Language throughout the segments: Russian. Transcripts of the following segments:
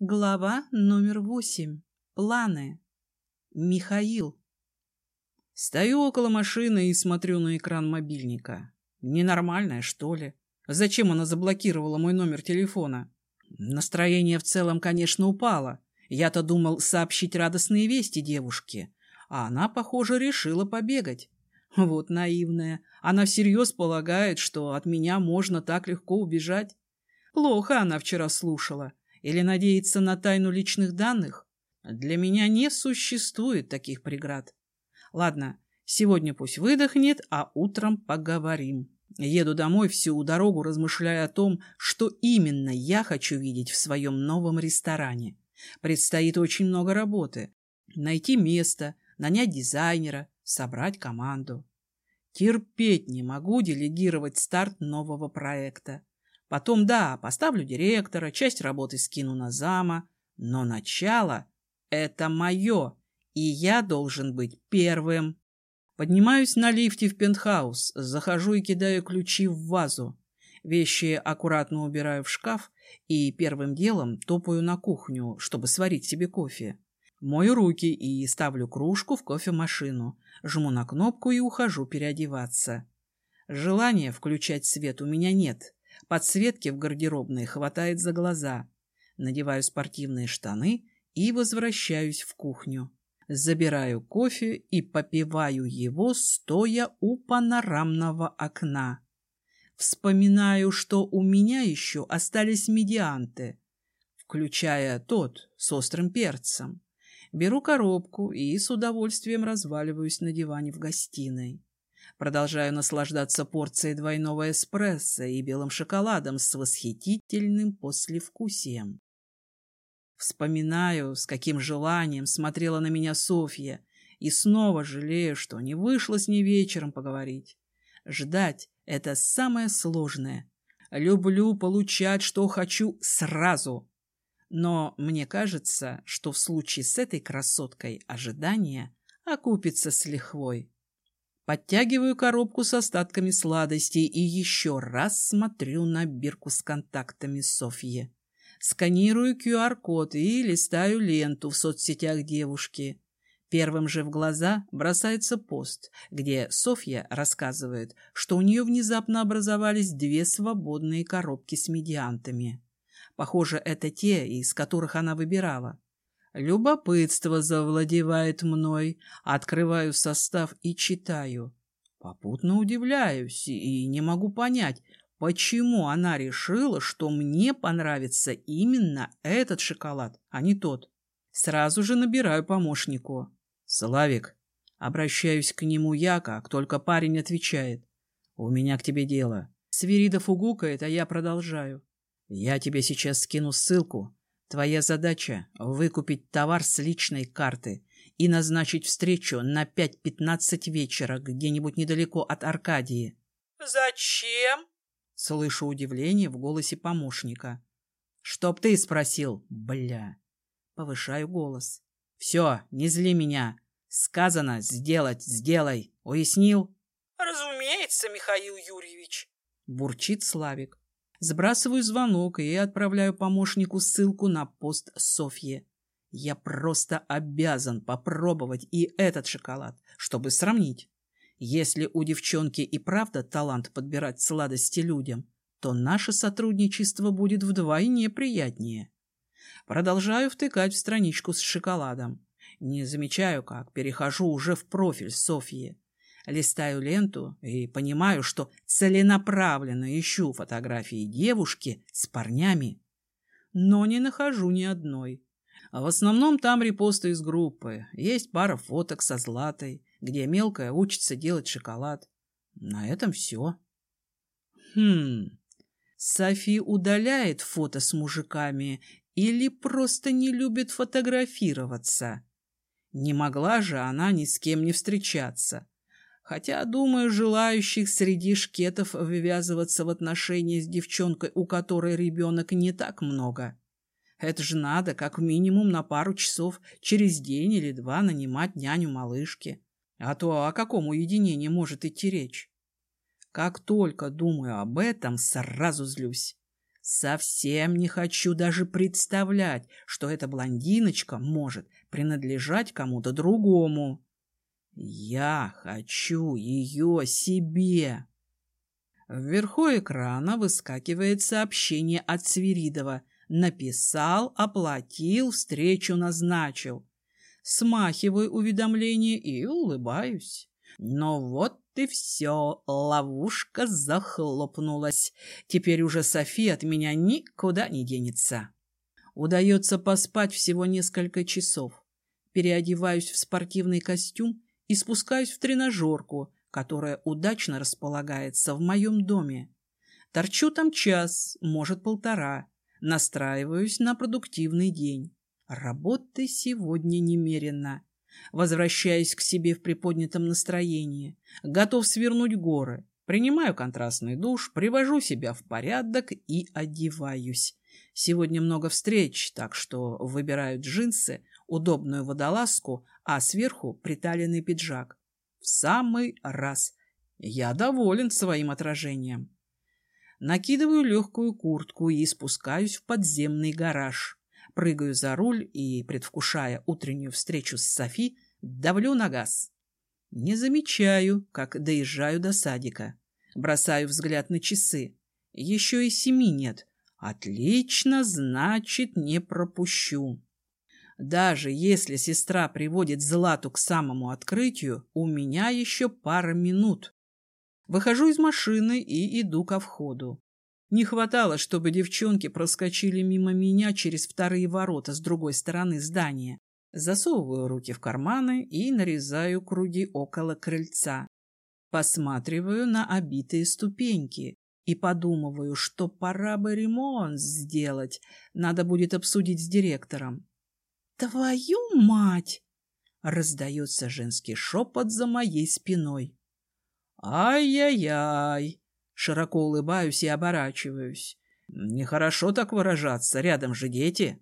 Глава номер восемь. Планы. Михаил. Стою около машины и смотрю на экран мобильника. Ненормальная, что ли? Зачем она заблокировала мой номер телефона? Настроение в целом, конечно, упало. Я-то думал сообщить радостные вести девушке, а она, похоже, решила побегать. Вот наивная. Она всерьез полагает, что от меня можно так легко убежать. Плохо она вчера слушала. Или надеяться на тайну личных данных? Для меня не существует таких преград. Ладно, сегодня пусть выдохнет, а утром поговорим. Еду домой всю дорогу, размышляя о том, что именно я хочу видеть в своем новом ресторане. Предстоит очень много работы. Найти место, нанять дизайнера, собрать команду. Терпеть не могу делегировать старт нового проекта. Потом, да, поставлю директора, часть работы скину на зама, но начало — это мое, и я должен быть первым. Поднимаюсь на лифте в пентхаус, захожу и кидаю ключи в вазу. Вещи аккуратно убираю в шкаф и первым делом топаю на кухню, чтобы сварить себе кофе. Мою руки и ставлю кружку в кофемашину, жму на кнопку и ухожу переодеваться. Желания включать свет у меня нет — Подсветки в гардеробной хватает за глаза. Надеваю спортивные штаны и возвращаюсь в кухню. Забираю кофе и попиваю его, стоя у панорамного окна. Вспоминаю, что у меня еще остались медианты, включая тот с острым перцем. Беру коробку и с удовольствием разваливаюсь на диване в гостиной. Продолжаю наслаждаться порцией двойного эспрессо и белым шоколадом с восхитительным послевкусием. Вспоминаю, с каким желанием смотрела на меня Софья, и снова жалею, что не вышло с ней вечером поговорить. Ждать — это самое сложное. Люблю получать, что хочу, сразу. Но мне кажется, что в случае с этой красоткой ожидание окупится с лихвой. Подтягиваю коробку с остатками сладостей и еще раз смотрю на бирку с контактами Софьи. Сканирую QR-код и листаю ленту в соцсетях девушки. Первым же в глаза бросается пост, где Софья рассказывает, что у нее внезапно образовались две свободные коробки с медиантами. Похоже, это те, из которых она выбирала. Любопытство завладевает мной, открываю состав и читаю. Попутно удивляюсь и не могу понять, почему она решила, что мне понравится именно этот шоколад, а не тот. Сразу же набираю помощнику. «Славик». Обращаюсь к нему я, как только парень отвечает. «У меня к тебе дело». Свиридов угукает, а я продолжаю. «Я тебе сейчас скину ссылку. Твоя задача — выкупить товар с личной карты и назначить встречу на 5.15 вечера где-нибудь недалеко от Аркадии. «Зачем?» — слышу удивление в голосе помощника. «Чтоб ты спросил, бля!» Повышаю голос. «Все, не зли меня. Сказано сделать, сделай. Уяснил?» «Разумеется, Михаил Юрьевич», — бурчит Славик. Сбрасываю звонок и отправляю помощнику ссылку на пост Софьи. Я просто обязан попробовать и этот шоколад, чтобы сравнить. Если у девчонки и правда талант подбирать сладости людям, то наше сотрудничество будет вдвойне приятнее. Продолжаю втыкать в страничку с шоколадом. Не замечаю, как перехожу уже в профиль Софьи. Листаю ленту и понимаю, что целенаправленно ищу фотографии девушки с парнями. Но не нахожу ни одной. В основном там репосты из группы. Есть пара фоток со Златой, где мелкая учится делать шоколад. На этом все. Хм... Софи удаляет фото с мужиками или просто не любит фотографироваться. Не могла же она ни с кем не встречаться. Хотя, думаю, желающих среди шкетов вывязываться в отношения с девчонкой, у которой ребенок, не так много. Это же надо, как минимум на пару часов через день или два нанимать няню малышки. А то о каком уединении может идти речь? Как только думаю об этом, сразу злюсь. Совсем не хочу даже представлять, что эта блондиночка может принадлежать кому-то другому. Я хочу ее себе. Вверху экрана выскакивает сообщение от Свиридова. Написал, оплатил, встречу назначил. Смахиваю уведомление и улыбаюсь. Но вот и все, ловушка захлопнулась. Теперь уже София от меня никуда не денется. Удается поспать всего несколько часов. Переодеваюсь в спортивный костюм и спускаюсь в тренажерку, которая удачно располагается в моем доме. Торчу там час, может полтора. Настраиваюсь на продуктивный день. Работы сегодня немерено. Возвращаюсь к себе в приподнятом настроении. Готов свернуть горы. Принимаю контрастный душ, привожу себя в порядок и одеваюсь. Сегодня много встреч, так что выбираю джинсы, удобную водолазку, а сверху приталенный пиджак. В самый раз. Я доволен своим отражением. Накидываю легкую куртку и спускаюсь в подземный гараж. Прыгаю за руль и, предвкушая утреннюю встречу с Софи, давлю на газ. Не замечаю, как доезжаю до садика. Бросаю взгляд на часы. Еще и семи нет. Отлично, значит, не пропущу. Даже если сестра приводит Злату к самому открытию, у меня еще пара минут. Выхожу из машины и иду ко входу. Не хватало, чтобы девчонки проскочили мимо меня через вторые ворота с другой стороны здания. Засовываю руки в карманы и нарезаю круги около крыльца. Посматриваю на обитые ступеньки и подумываю, что пора бы ремонт сделать. Надо будет обсудить с директором. «Твою мать!» — раздается женский шепот за моей спиной. «Ай-яй-яй!» — широко улыбаюсь и оборачиваюсь. «Нехорошо так выражаться, рядом же дети».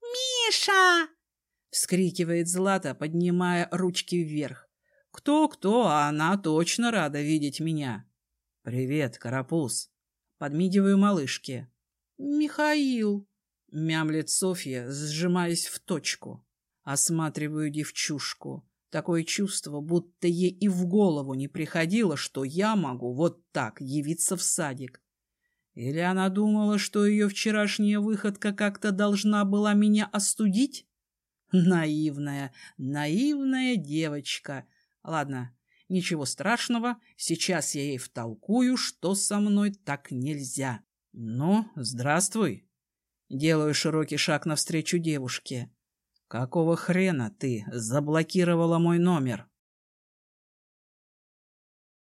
«Миша!» — вскрикивает Злата, поднимая ручки вверх. «Кто-кто, а она точно рада видеть меня». «Привет, карапуз!» — подмигиваю малышке. «Михаил!» Мямлет Софья, сжимаясь в точку. Осматриваю девчушку. Такое чувство, будто ей и в голову не приходило, что я могу вот так явиться в садик. Или она думала, что ее вчерашняя выходка как-то должна была меня остудить? Наивная, наивная девочка. Ладно, ничего страшного, сейчас я ей втолкую, что со мной так нельзя. Ну, здравствуй. Делаю широкий шаг навстречу девушке. «Какого хрена ты заблокировала мой номер?»